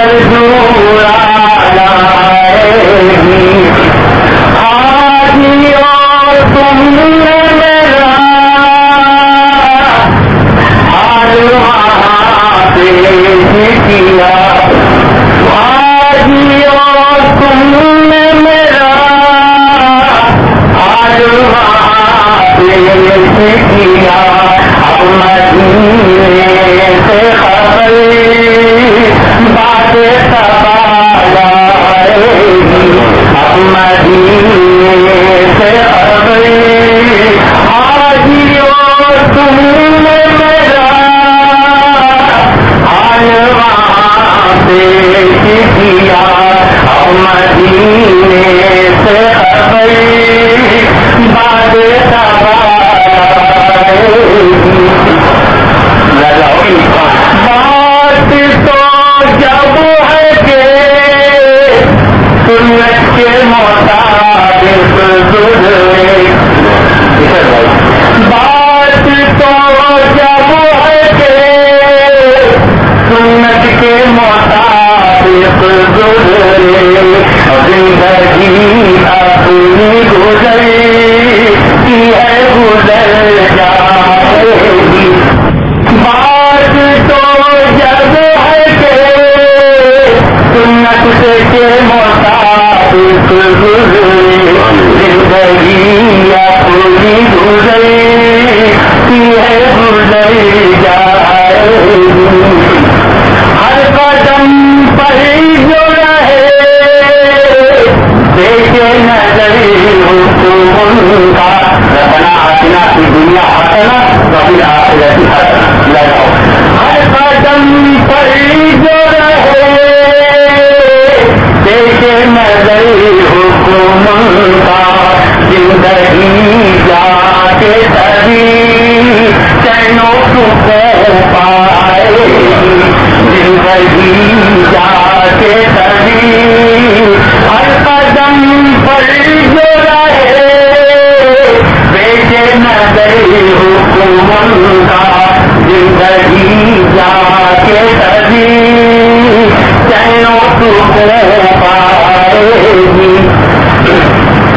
ہاں گا زندگی جا کے سبھی چینوں تو پائے گی۔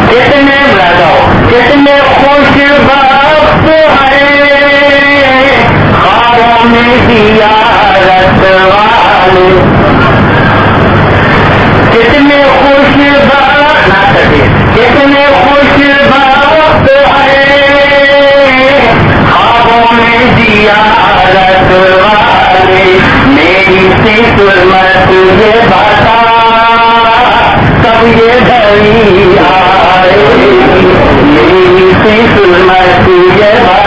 کتنے لگاؤ کتنے خوش بخت ہے۔ خوابوں میں دیا رت والے۔ آئے میری قسمت یہ